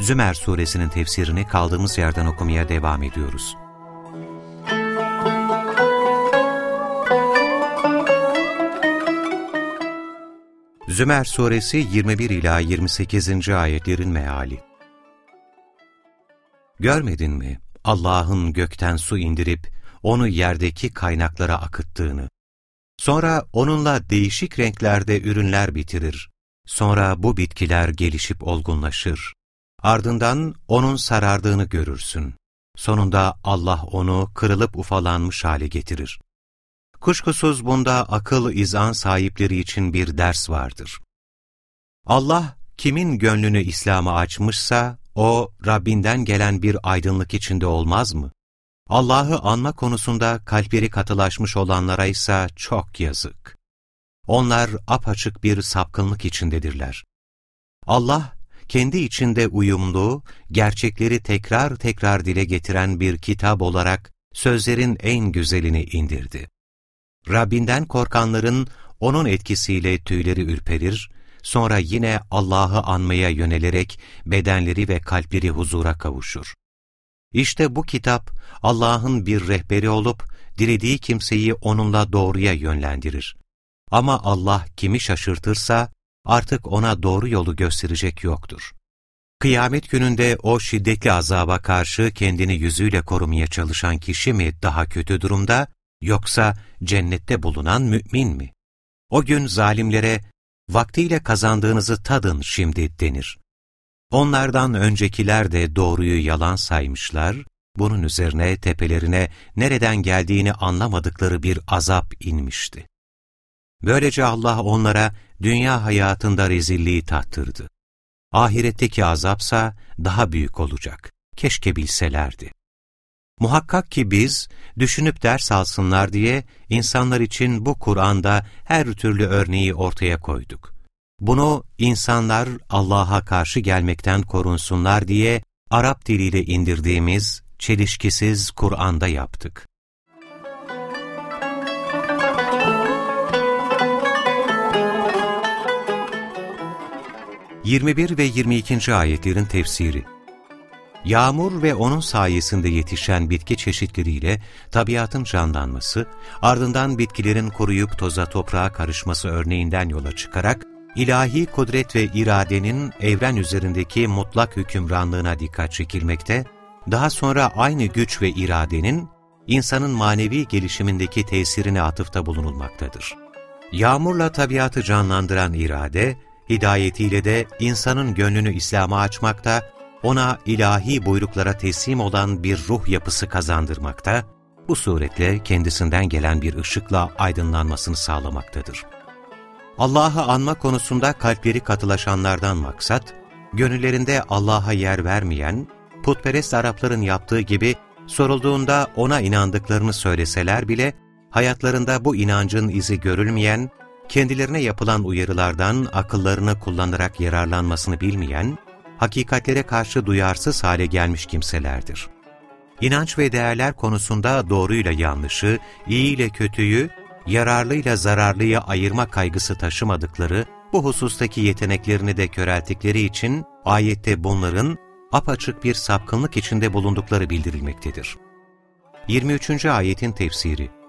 Zümer suresinin tefsirini kaldığımız yerden okumaya devam ediyoruz. Zümer suresi 21 ila 28. ayetlerin meali. Görmedin mi Allah'ın gökten su indirip onu yerdeki kaynaklara akıttığını? Sonra onunla değişik renklerde ürünler bitirir. Sonra bu bitkiler gelişip olgunlaşır. Ardından onun sarardığını görürsün. Sonunda Allah onu kırılıp ufalanmış hale getirir. Kuşkusuz bunda akıl izan sahipleri için bir ders vardır. Allah kimin gönlünü İslam'a açmışsa o Rabbinden gelen bir aydınlık içinde olmaz mı? Allah'ı anma konusunda kalpleri katılaşmış olanlara ise çok yazık. Onlar apaçık bir sapkınlık içindedirler. Allah, kendi içinde uyumlu, gerçekleri tekrar tekrar dile getiren bir kitap olarak sözlerin en güzelini indirdi. Rabbinden korkanların onun etkisiyle tüyleri ürperir, sonra yine Allah'ı anmaya yönelerek bedenleri ve kalpleri huzura kavuşur. İşte bu kitap Allah'ın bir rehberi olup dilediği kimseyi onunla doğruya yönlendirir. Ama Allah kimi şaşırtırsa artık ona doğru yolu gösterecek yoktur. Kıyamet gününde o şiddetli azaba karşı kendini yüzüyle korumaya çalışan kişi mi daha kötü durumda yoksa cennette bulunan mümin mi? O gün zalimlere vaktiyle kazandığınızı tadın şimdi denir. Onlardan öncekiler de doğruyu yalan saymışlar, bunun üzerine tepelerine nereden geldiğini anlamadıkları bir azap inmişti. Böylece Allah onlara dünya hayatında rezilliği tattırdı. Ahiretteki azapsa daha büyük olacak. Keşke bilselerdi. Muhakkak ki biz, düşünüp ders alsınlar diye insanlar için bu Kur'an'da her türlü örneği ortaya koyduk. Bunu insanlar Allah'a karşı gelmekten korunsunlar diye Arap diliyle indirdiğimiz çelişkisiz Kur'an'da yaptık. Yirmi bir ve 22. ayetlerin tefsiri Yağmur ve onun sayesinde yetişen bitki çeşitleriyle tabiatın canlanması, ardından bitkilerin koruyup toza toprağa karışması örneğinden yola çıkarak, ilahi kudret ve iradenin evren üzerindeki mutlak hükümranlığına dikkat çekilmekte, daha sonra aynı güç ve iradenin insanın manevi gelişimindeki tesirine atıfta bulunulmaktadır. Yağmurla tabiatı canlandıran irade, hidayetiyle de insanın gönlünü İslam'a açmakta, ona ilahi buyruklara teslim olan bir ruh yapısı kazandırmakta, bu suretle kendisinden gelen bir ışıkla aydınlanmasını sağlamaktadır. Allah'ı anma konusunda kalpleri katılaşanlardan maksat, gönüllerinde Allah'a yer vermeyen, putperest Arapların yaptığı gibi sorulduğunda ona inandıklarını söyleseler bile, hayatlarında bu inancın izi görülmeyen, kendilerine yapılan uyarılardan akıllarını kullanarak yararlanmasını bilmeyen, hakikatlere karşı duyarsız hale gelmiş kimselerdir. İnanç ve değerler konusunda doğruyla yanlışı, iyi ile kötüyü, yararlıyla zararlıyı ayırma kaygısı taşımadıkları, bu husustaki yeteneklerini de körelttikleri için ayette bunların apaçık bir sapkınlık içinde bulundukları bildirilmektedir. 23. ayetin tefsiri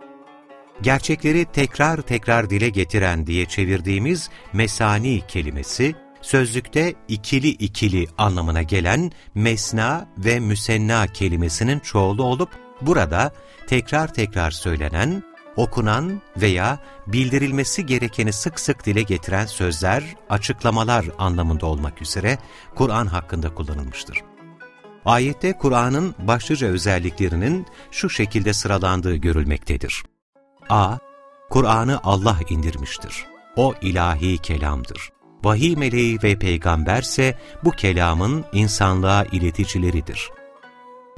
Gerçekleri tekrar tekrar dile getiren diye çevirdiğimiz mesani kelimesi, sözlükte ikili ikili anlamına gelen mesna ve müsenna kelimesinin çoğulu olup, burada tekrar tekrar söylenen, okunan veya bildirilmesi gerekeni sık sık dile getiren sözler, açıklamalar anlamında olmak üzere Kur'an hakkında kullanılmıştır. Ayette Kur'an'ın başlıca özelliklerinin şu şekilde sıralandığı görülmektedir. A. Kur'an'ı Allah indirmiştir. O ilahi kelamdır. vahiy meleği ve peygamberse bu kelamın insanlığa ileticileridir.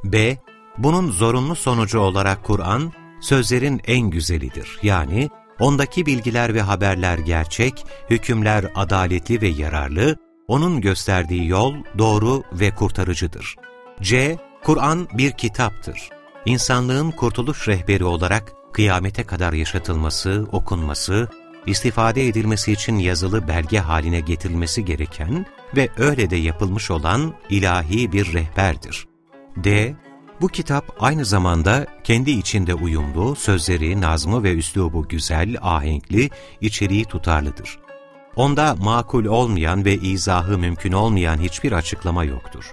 B. Bunun zorunlu sonucu olarak Kur'an, sözlerin en güzelidir. Yani ondaki bilgiler ve haberler gerçek, hükümler adaletli ve yararlı, onun gösterdiği yol doğru ve kurtarıcıdır. C. Kur'an bir kitaptır. İnsanlığın kurtuluş rehberi olarak kıyamete kadar yaşatılması, okunması, istifade edilmesi için yazılı belge haline getirilmesi gereken ve öyle de yapılmış olan ilahi bir rehberdir. D. Bu kitap aynı zamanda kendi içinde uyumlu, sözleri, nazmı ve üslubu güzel, ahenkli, içeriği tutarlıdır. Onda makul olmayan ve izahı mümkün olmayan hiçbir açıklama yoktur.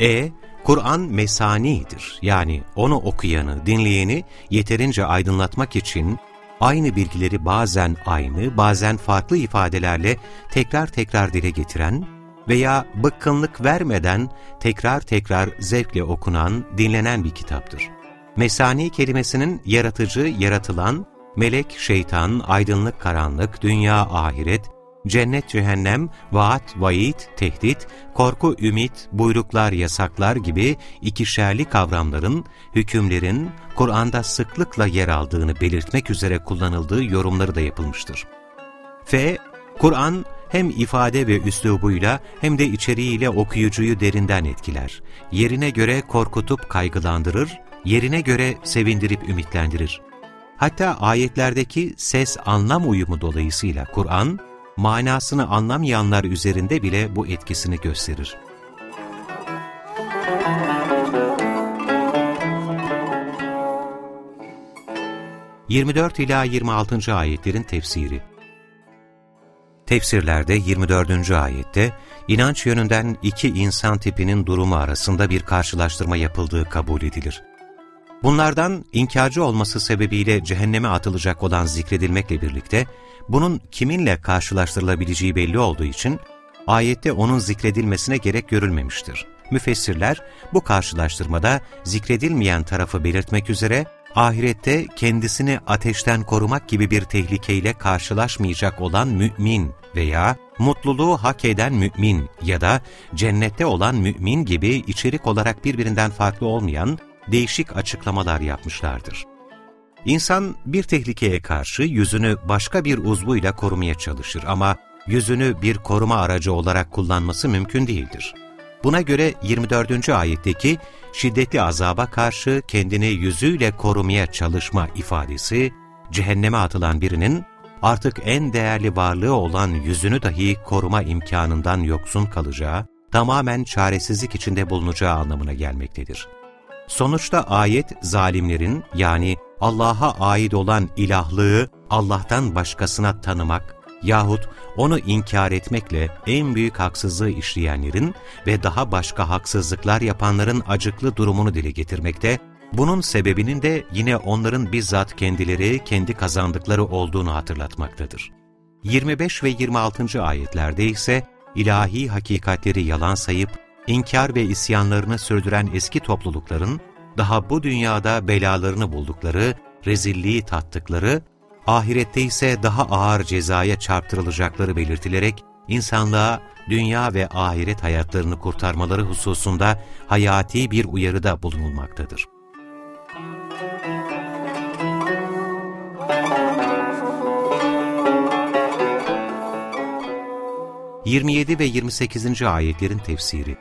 E. Kur'an mesanidir yani onu okuyanı, dinleyeni yeterince aydınlatmak için aynı bilgileri bazen aynı, bazen farklı ifadelerle tekrar tekrar dile getiren veya bıkkınlık vermeden tekrar tekrar zevkle okunan, dinlenen bir kitaptır. Mesani kelimesinin yaratıcı, yaratılan, melek, şeytan, aydınlık, karanlık, dünya, ahiret, cennet, cehennem, vaat, vaid, tehdit, korku, ümit, buyruklar, yasaklar gibi ikişerli kavramların, hükümlerin Kur'an'da sıklıkla yer aldığını belirtmek üzere kullanıldığı yorumları da yapılmıştır. F. Kur'an hem ifade ve üslubuyla hem de içeriğiyle okuyucuyu derinden etkiler. Yerine göre korkutup kaygılandırır, yerine göre sevindirip ümitlendirir. Hatta ayetlerdeki ses-anlam uyumu dolayısıyla Kur'an, manasını anlamayanlar üzerinde bile bu etkisini gösterir. ...24 ila 26. ayetlerin tefsiri Tefsirlerde 24. ayette inanç yönünden iki insan tipinin durumu arasında bir karşılaştırma yapıldığı kabul edilir. Bunlardan inkarcı olması sebebiyle cehenneme atılacak olan zikredilmekle birlikte bunun kiminle karşılaştırılabileceği belli olduğu için ayette onun zikredilmesine gerek görülmemiştir. Müfessirler bu karşılaştırmada zikredilmeyen tarafı belirtmek üzere ahirette kendisini ateşten korumak gibi bir tehlikeyle karşılaşmayacak olan mümin veya mutluluğu hak eden mümin ya da cennette olan mümin gibi içerik olarak birbirinden farklı olmayan değişik açıklamalar yapmışlardır. İnsan bir tehlikeye karşı yüzünü başka bir uzvuyla korumaya çalışır ama yüzünü bir koruma aracı olarak kullanması mümkün değildir. Buna göre 24. ayetteki şiddetli azaba karşı kendini yüzüyle korumaya çalışma ifadesi, cehenneme atılan birinin artık en değerli varlığı olan yüzünü dahi koruma imkanından yoksun kalacağı, tamamen çaresizlik içinde bulunacağı anlamına gelmektedir. Sonuçta ayet zalimlerin yani Allah'a ait olan ilahlığı Allah'tan başkasına tanımak yahut onu inkar etmekle en büyük haksızlığı işleyenlerin ve daha başka haksızlıklar yapanların acıklı durumunu dile getirmekte, bunun sebebinin de yine onların bizzat kendileri kendi kazandıkları olduğunu hatırlatmaktadır. 25 ve 26. ayetlerde ise ilahi hakikatleri yalan sayıp inkar ve isyanlarını sürdüren eski toplulukların daha bu dünyada belalarını buldukları, rezilliği tattıkları, ahirette ise daha ağır cezaya çarptırılacakları belirtilerek insanlığa dünya ve ahiret hayatlarını kurtarmaları hususunda hayati bir uyarıda bulunulmaktadır. ...27 ve 28. ayetlerin tefsiri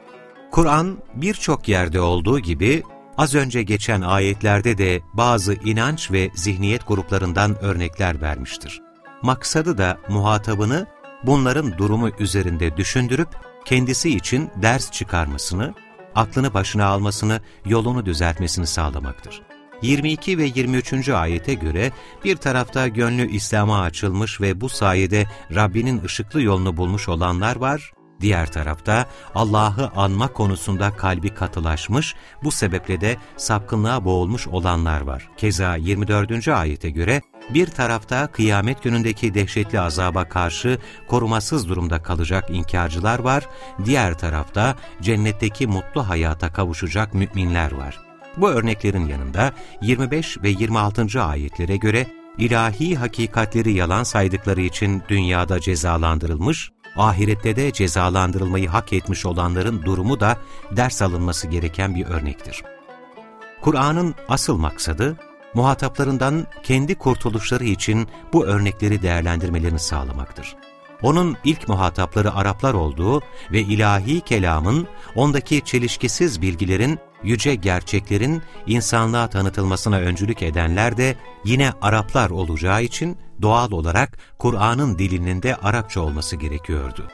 Kur'an birçok yerde olduğu gibi Az önce geçen ayetlerde de bazı inanç ve zihniyet gruplarından örnekler vermiştir. Maksadı da muhatabını bunların durumu üzerinde düşündürüp kendisi için ders çıkarmasını, aklını başına almasını, yolunu düzeltmesini sağlamaktır. 22 ve 23. ayete göre bir tarafta gönlü İslam'a açılmış ve bu sayede Rabbinin ışıklı yolunu bulmuş olanlar var, Diğer tarafta Allah'ı anma konusunda kalbi katılaşmış, bu sebeple de sapkınlığa boğulmuş olanlar var. Keza 24. ayete göre bir tarafta kıyamet günündeki dehşetli azaba karşı korumasız durumda kalacak inkarcılar var, diğer tarafta cennetteki mutlu hayata kavuşacak müminler var. Bu örneklerin yanında 25 ve 26. ayetlere göre ilahi hakikatleri yalan saydıkları için dünyada cezalandırılmış, ahirette de cezalandırılmayı hak etmiş olanların durumu da ders alınması gereken bir örnektir. Kur'an'ın asıl maksadı, muhataplarından kendi kurtuluşları için bu örnekleri değerlendirmelerini sağlamaktır. Onun ilk muhatapları Araplar olduğu ve ilahi kelamın, ondaki çelişkisiz bilgilerin, yüce gerçeklerin insanlığa tanıtılmasına öncülük edenler de yine Araplar olacağı için doğal olarak Kur'an'ın dilinin de Arapça olması gerekiyordu.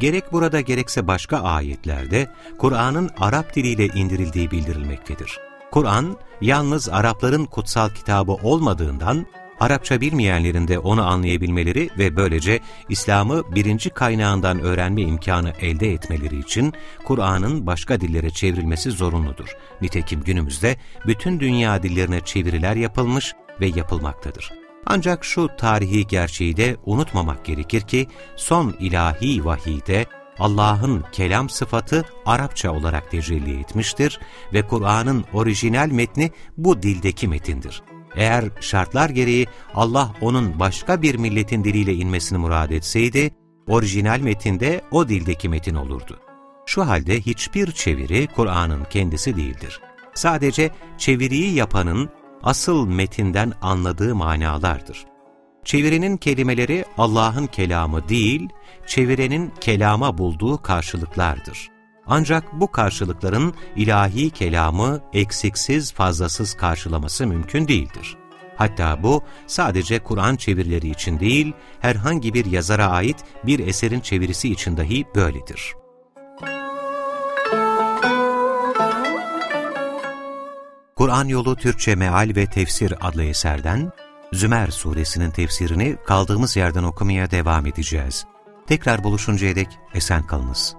Gerek burada gerekse başka ayetlerde Kur'an'ın Arap diliyle indirildiği bildirilmektedir. Kur'an, yalnız Arapların kutsal kitabı olmadığından, Arapça bilmeyenlerin de onu anlayabilmeleri ve böylece İslam'ı birinci kaynağından öğrenme imkanı elde etmeleri için Kur'an'ın başka dillere çevrilmesi zorunludur. Nitekim günümüzde bütün dünya dillerine çeviriler yapılmış ve yapılmaktadır. Ancak şu tarihi gerçeği de unutmamak gerekir ki son ilahi vahide Allah'ın kelam sıfatı Arapça olarak tecelli etmiştir ve Kur'an'ın orijinal metni bu dildeki metindir. Eğer şartlar gereği Allah onun başka bir milletin diliyle inmesini murad etseydi, orijinal metinde o dildeki metin olurdu. Şu halde hiçbir çeviri Kur'an'ın kendisi değildir. Sadece çeviriyi yapanın asıl metinden anladığı manalardır. Çevirinin kelimeleri Allah'ın kelamı değil, çevirenin kelama bulduğu karşılıklardır. Ancak bu karşılıkların ilahi kelamı eksiksiz fazlasız karşılaması mümkün değildir. Hatta bu sadece Kur'an çevirileri için değil, herhangi bir yazara ait bir eserin çevirisi için dahi böyledir. Kur'an Yolu Türkçe Meal ve Tefsir adlı eserden Zümer suresinin tefsirini kaldığımız yerden okumaya devam edeceğiz. Tekrar buluşuncaya dek esen kalınız.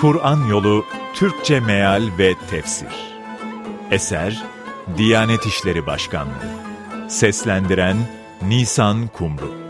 Kur'an Yolu Türkçe Meal ve Tefsir Eser Diyanet İşleri Başkanlığı Seslendiren Nisan Kumru